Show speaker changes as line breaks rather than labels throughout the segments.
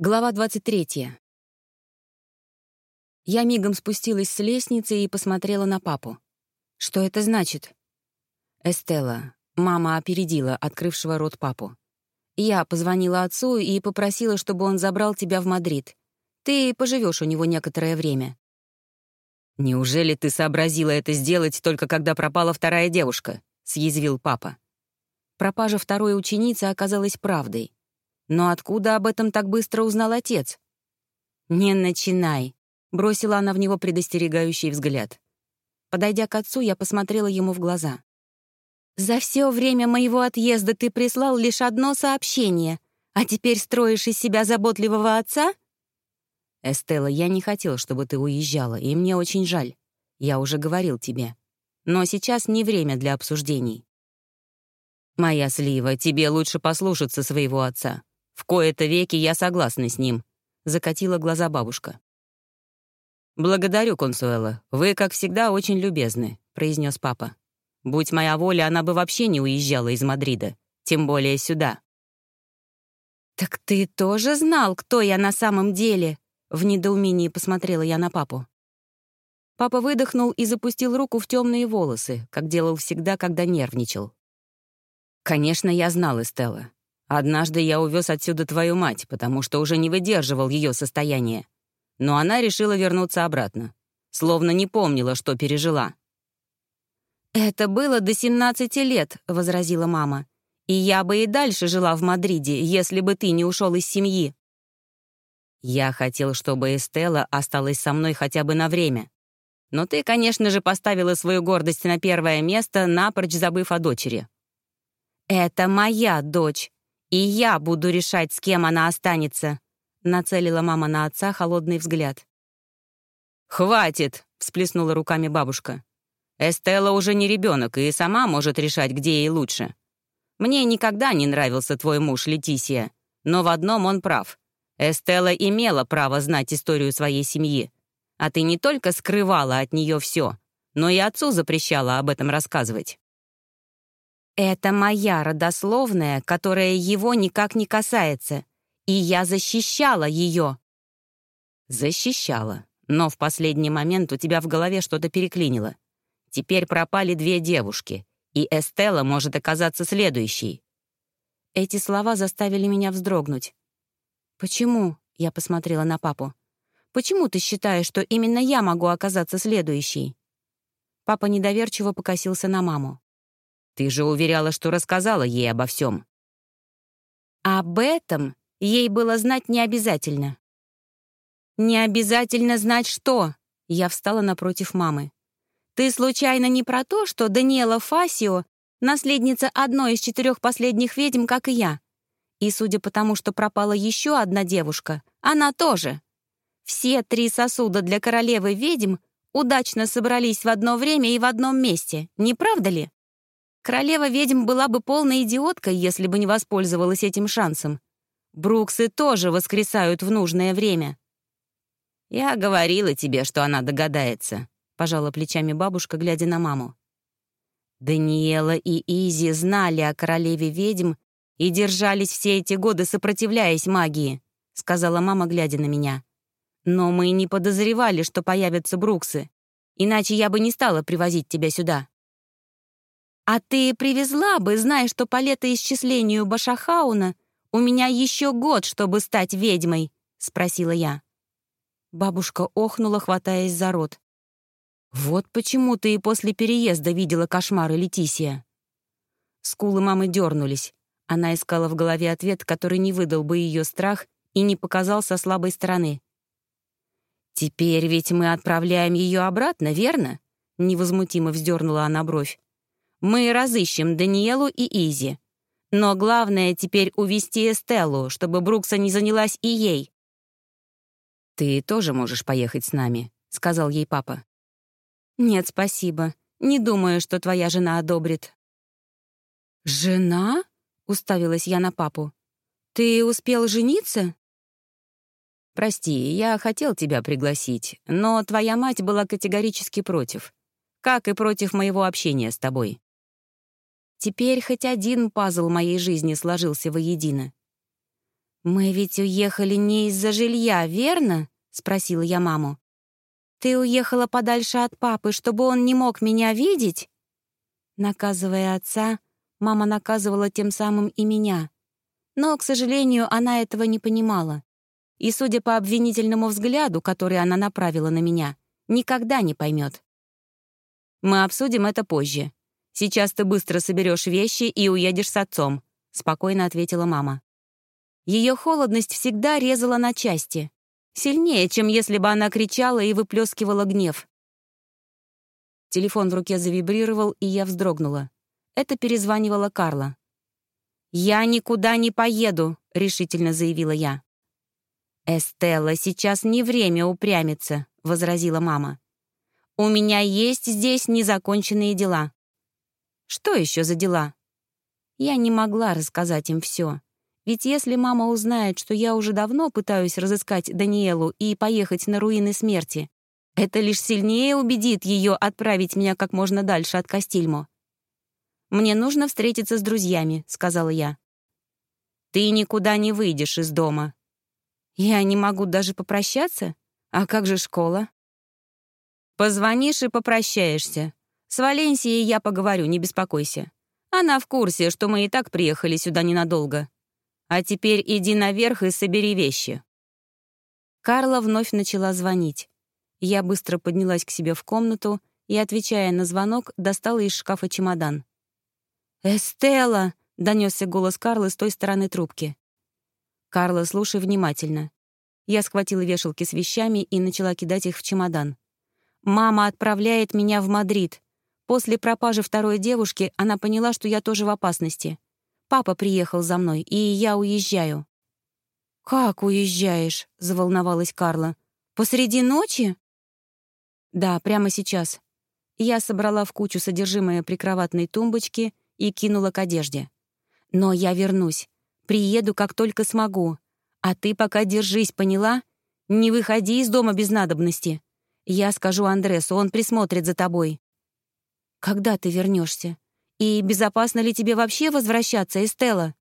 Глава 23. Я мигом спустилась с лестницы и посмотрела на папу. Что это значит? Эстела, мама опередила открывшего рот папу. Я позвонила отцу и попросила, чтобы он забрал тебя в Мадрид. Ты поживешь у него некоторое время.
«Неужели ты сообразила это сделать только когда пропала вторая девушка?» — съязвил папа.
Пропажа второй ученицы оказалась правдой. Но откуда об этом так быстро узнал отец? «Не начинай», — бросила она в него предостерегающий взгляд. Подойдя к отцу, я посмотрела ему в глаза. «За все время моего отъезда ты прислал лишь одно сообщение, а теперь строишь из себя заботливого отца?»
«Эстелла, я не хотел, чтобы ты уезжала, и мне очень жаль. Я уже говорил тебе. Но сейчас не время для обсуждений». «Моя слива, тебе лучше послушаться своего отца. В кои-то веки я согласна с ним», — закатила глаза бабушка. «Благодарю, Консуэла. Вы, как всегда, очень любезны», — произнес папа. «Будь моя воля, она бы вообще не уезжала из Мадрида, тем более сюда».
«Так ты тоже знал, кто я на самом деле?» В недоумении посмотрела я на папу. Папа выдохнул и запустил руку в темные волосы, как делал всегда, когда нервничал.
«Конечно, я знал, Эстелла. Однажды я увез отсюда твою мать, потому что уже не выдерживал ее состояние. Но она решила вернуться обратно. Словно не помнила, что пережила.
«Это было до 17 лет», — возразила мама. «И я бы и дальше жила в Мадриде, если бы ты не ушел из семьи».
«Я хотел, чтобы Эстелла осталась со мной хотя бы на время. Но ты, конечно же, поставила свою гордость на первое место, напрочь забыв о дочери».
«Это моя дочь», «И я буду решать, с кем она останется», — нацелила мама на отца холодный взгляд.
«Хватит!» — всплеснула руками бабушка. «Эстелла уже не ребенок и сама может решать, где ей лучше. Мне никогда не нравился твой муж, Летисия, но в одном он прав. Эстелла имела право знать историю своей семьи, а ты не только скрывала от нее все, но и отцу запрещала об этом рассказывать».
Это моя родословная, которая его никак не касается, и я защищала ее.
Защищала, но в последний момент у тебя в голове что-то переклинило. Теперь пропали две девушки, и Эстелла может оказаться следующей.
Эти слова заставили меня вздрогнуть. «Почему?» — я посмотрела на папу. «Почему ты считаешь, что именно я могу оказаться следующей?» Папа недоверчиво покосился на маму.
Ты же уверяла, что рассказала ей обо всем.
Об этом ей было знать не обязательно. Не обязательно знать что. Я встала напротив мамы. Ты случайно не про то, что Даниэла Фасио — наследница одной из четырех последних ведьм, как и я? И судя по тому, что пропала еще одна девушка, она тоже. Все три сосуда для королевы ведьм удачно собрались в одно время и в одном месте, не правда ли? Королева-ведьм была бы полной идиоткой, если бы не воспользовалась этим шансом. Бруксы тоже воскресают в нужное время.
«Я говорила тебе, что она догадается», — пожала плечами бабушка, глядя на маму.
Даниэла и Изи знали о королеве-ведьм и держались все эти годы, сопротивляясь магии, — сказала мама, глядя на меня. «Но мы не подозревали, что появятся Бруксы, иначе я бы не стала привозить тебя сюда». «А ты привезла бы, зная, что по летоисчислению Башахауна у меня еще год, чтобы стать ведьмой?» — спросила я. Бабушка охнула, хватаясь за рот. «Вот почему ты и после переезда видела кошмары Летисия». Скулы мамы дернулись. Она искала в голове ответ, который не выдал бы ее страх и не показал со слабой стороны. «Теперь ведь мы отправляем ее обратно, верно?» Невозмутимо вздернула она бровь. Мы разыщем Даниэлу и Изи. Но главное теперь увести Эстеллу, чтобы Брукса не занялась и ей.
«Ты тоже можешь поехать с нами», — сказал ей папа.
«Нет, спасибо. Не думаю, что твоя жена одобрит». «Жена?» — уставилась я на папу. «Ты успел жениться?»
«Прости, я хотел тебя пригласить, но твоя мать была категорически против. Как и против моего общения с тобой.
Теперь хоть один пазл моей жизни сложился воедино. «Мы ведь уехали не из-за жилья, верно?» — спросила я маму. «Ты уехала подальше от папы, чтобы он не мог меня видеть?» Наказывая отца, мама наказывала тем самым и меня. Но, к сожалению, она этого не понимала. И, судя по обвинительному взгляду, который она направила на меня, никогда не поймет. «Мы обсудим это позже. Сейчас ты быстро соберешь вещи и уедешь с отцом», — спокойно ответила мама. Ее холодность всегда резала на части. Сильнее, чем если бы она кричала и выплескивала гнев. Телефон в руке завибрировал, и я вздрогнула. Это перезванивала Карла. «Я никуда не поеду», — решительно заявила я. «Эстелла, сейчас не время упрямиться», — возразила мама. «У меня есть здесь незаконченные дела». «Что еще за дела?» Я не могла рассказать им все. Ведь если мама узнает, что я уже давно пытаюсь разыскать Даниэлу и поехать на руины смерти, это лишь сильнее убедит ее отправить меня как можно дальше от Кастильмо. «Мне нужно встретиться с друзьями», — сказала я. «Ты никуда не выйдешь из дома». «Я не могу даже попрощаться? А как же школа?» «Позвонишь и попрощаешься. С Валенсией я поговорю, не беспокойся. Она в курсе, что мы и так приехали сюда ненадолго. А теперь иди наверх и собери вещи». Карла вновь начала звонить. Я быстро поднялась к себе в комнату и, отвечая на звонок, достала из шкафа чемодан. «Эстелла!» — донесся голос Карлы с той стороны трубки. «Карла, слушай внимательно». Я схватила вешалки с вещами и начала кидать их в чемодан. «Мама отправляет меня в Мадрид. После пропажи второй девушки она поняла, что я тоже в опасности. Папа приехал за мной, и я уезжаю». «Как уезжаешь?» — заволновалась Карла. «Посреди ночи?» «Да, прямо сейчас». Я собрала в кучу содержимое прикроватной тумбочки и кинула к одежде. «Но я вернусь. Приеду, как только смогу. А ты пока держись, поняла? Не выходи из дома без надобности. Я скажу Андресу, он присмотрит за тобой». «Когда ты вернешься? И безопасно ли тебе вообще возвращаться, Эстелла?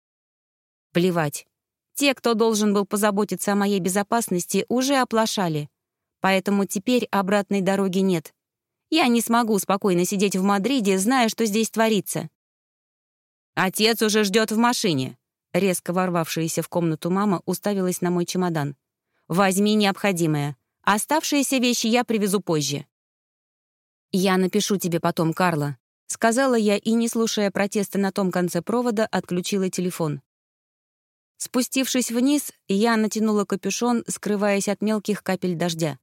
Плевать. Те, кто должен был позаботиться о моей безопасности, уже оплошали. Поэтому теперь обратной дороги нет. Я не смогу спокойно сидеть в Мадриде, зная, что здесь творится. Отец уже ждет в машине. Резко ворвавшаяся в комнату мама уставилась на мой чемодан. «Возьми необходимое. Оставшиеся вещи я привезу позже». «Я напишу тебе потом, Карла», Сказала я и, не слушая протеста на том конце провода, отключила телефон. Спустившись вниз, я натянула капюшон, скрываясь от мелких капель дождя.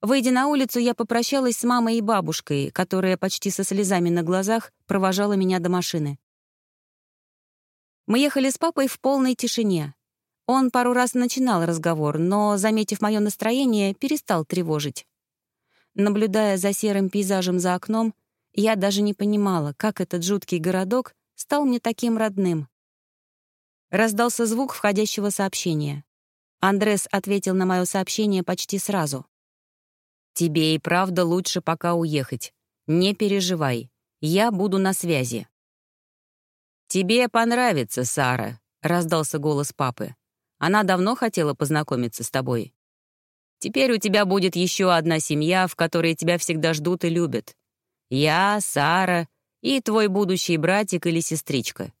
Выйдя на улицу, я попрощалась с мамой и бабушкой, которая почти со слезами на глазах провожала меня до машины. Мы ехали с папой в полной тишине. Он пару раз начинал разговор, но, заметив мое настроение, перестал тревожить. Наблюдая за серым пейзажем за окном, я даже не понимала, как этот жуткий городок стал мне таким родным. Раздался звук входящего сообщения. Андрес ответил на мое сообщение почти сразу. «Тебе и правда лучше пока уехать. Не переживай. Я буду на связи». «Тебе понравится, Сара», — раздался голос папы. «Она давно хотела познакомиться с тобой. Теперь у тебя будет еще одна семья, в которой тебя всегда ждут и любят. Я, Сара и твой будущий братик или сестричка.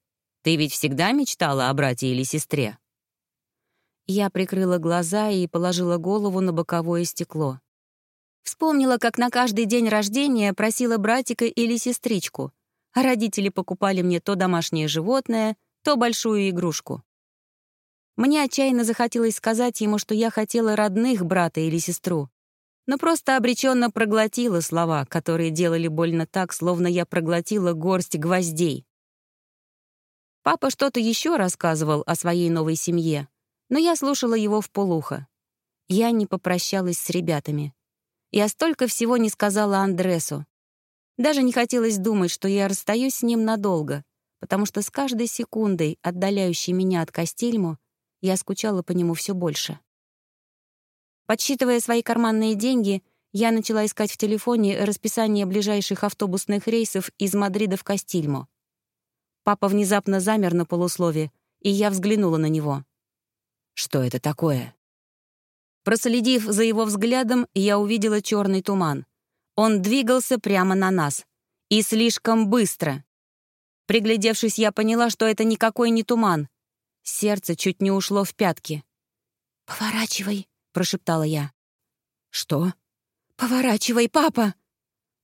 Ты ведь всегда мечтала о брате или сестре?» Я прикрыла глаза и положила голову на боковое стекло. Вспомнила, как на каждый день рождения просила братика или сестричку, а родители покупали мне то домашнее животное, то большую игрушку. Мне отчаянно захотелось сказать ему, что я хотела родных брата или сестру, но просто обреченно проглотила слова, которые делали больно так, словно я проглотила горсть гвоздей. Папа что-то еще рассказывал о своей новой семье, но я слушала его в полухо. Я не попрощалась с ребятами. Я столько всего не сказала Андресу. Даже не хотелось думать, что я расстаюсь с ним надолго, потому что с каждой секундой, отдаляющей меня от Кастельму, я скучала по нему все больше. Подсчитывая свои карманные деньги, я начала искать в телефоне расписание ближайших автобусных рейсов из Мадрида в Кастильмо. Папа внезапно замер на полуслове, и я взглянула на него.
Что это такое?
Проследив за его взглядом, я увидела черный туман. Он двигался прямо на нас. И слишком быстро. Приглядевшись, я поняла, что это никакой не туман. Сердце чуть не ушло в пятки. «Поворачивай», — прошептала я.
«Что?»
«Поворачивай, папа!»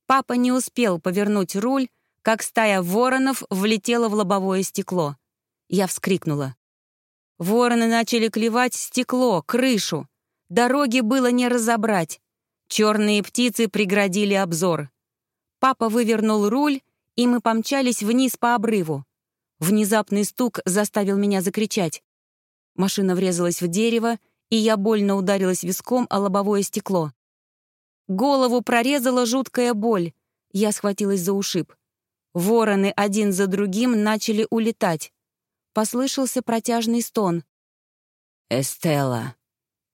Папа не успел повернуть руль, как стая воронов влетела в лобовое стекло. Я вскрикнула. Вороны начали клевать стекло, крышу. Дороги было не разобрать. Черные птицы преградили обзор. Папа вывернул руль, и мы помчались вниз по обрыву. Внезапный стук заставил меня закричать. Машина врезалась в дерево, и я больно ударилась виском о лобовое стекло. Голову прорезала жуткая боль. Я схватилась за ушиб. Вороны один за другим начали улетать. Послышался протяжный стон.
«Эстелла!»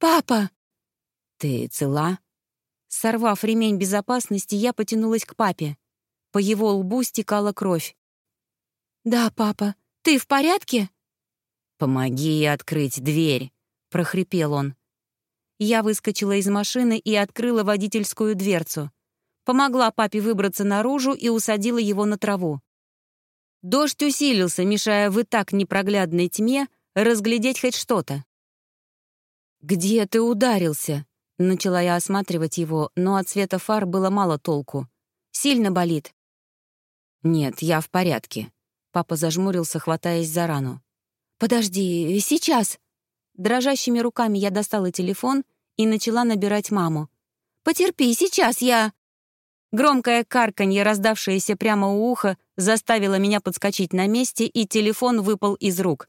«Папа!»
«Ты цела?»
Сорвав ремень безопасности, я потянулась к папе. По его лбу стекала кровь. «Да, папа. Ты в порядке?»
«Помоги открыть дверь», — прохрипел он.
Я выскочила из машины и открыла водительскую дверцу. Помогла папе выбраться наружу и усадила его на траву. Дождь усилился, мешая в и так непроглядной тьме разглядеть хоть что-то. «Где ты ударился?» Начала я осматривать его, но от света фар было мало толку. «Сильно болит?»
«Нет, я в порядке». Папа зажмурился, хватаясь за рану.
«Подожди, сейчас!» Дрожащими руками я достала телефон и начала набирать маму. «Потерпи, сейчас я...» Громкое карканье, раздавшееся прямо у уха, заставило меня подскочить на месте, и телефон выпал из рук.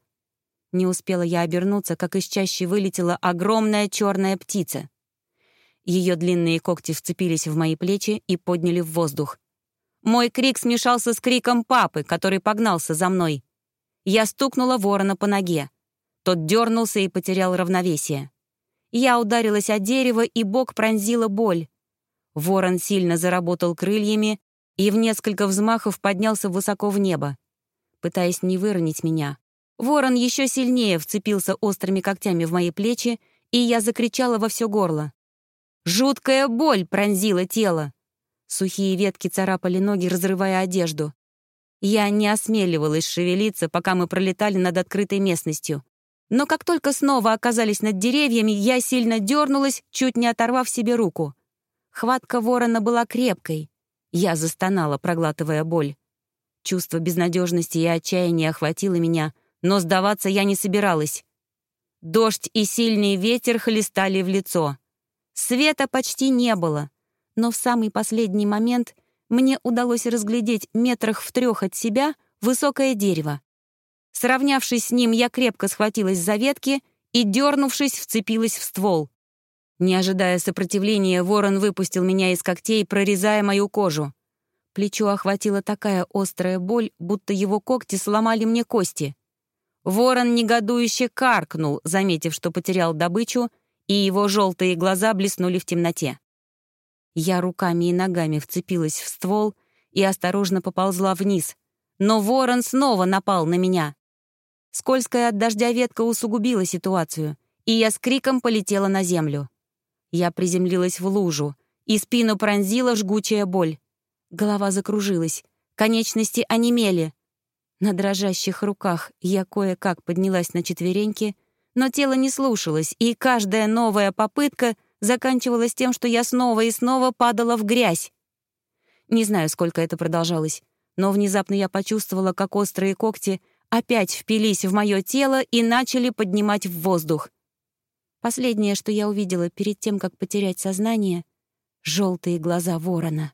Не успела я обернуться, как из чащи вылетела огромная черная птица. Ее длинные когти вцепились в мои плечи и подняли в воздух. Мой крик смешался с криком папы, который погнался за мной. Я стукнула ворона по ноге. Тот дернулся и потерял равновесие. Я ударилась о дерево, и бок пронзила боль. Ворон сильно заработал крыльями и в несколько взмахов поднялся высоко в небо. Пытаясь не выронить меня, ворон еще сильнее вцепился острыми когтями в мои плечи, и я закричала во все горло. Жуткая боль пронзила тело. Сухие ветки царапали ноги, разрывая одежду. Я не осмеливалась шевелиться, пока мы пролетали над открытой местностью. Но как только снова оказались над деревьями, я сильно дернулась, чуть не оторвав себе руку. Хватка ворона была крепкой. Я застонала, проглатывая боль. Чувство безнадежности и отчаяния охватило меня, но сдаваться я не собиралась. Дождь и сильный ветер хлестали в лицо. Света почти не было, но в самый последний момент мне удалось разглядеть метрах в трех от себя высокое дерево. Сравнявшись с ним, я крепко схватилась за ветки и, дернувшись, вцепилась в ствол. Не ожидая сопротивления, ворон выпустил меня из когтей, прорезая мою кожу. Плечо охватила такая острая боль, будто его когти сломали мне кости. Ворон негодующе каркнул, заметив, что потерял добычу, и его желтые глаза блеснули в темноте. Я руками и ногами вцепилась в ствол и осторожно поползла вниз, но ворон снова напал на меня. Скользкая от дождя ветка усугубила ситуацию, и я с криком полетела на землю. Я приземлилась в лужу, и спину пронзила жгучая боль. Голова закружилась, конечности онемели. На дрожащих руках я кое-как поднялась на четвереньки — но тело не слушалось, и каждая новая попытка заканчивалась тем, что я снова и снова падала в грязь. Не знаю, сколько это продолжалось, но внезапно я почувствовала, как острые когти опять впились в мое тело и начали поднимать в воздух. Последнее, что я увидела перед тем, как потерять сознание — желтые глаза ворона.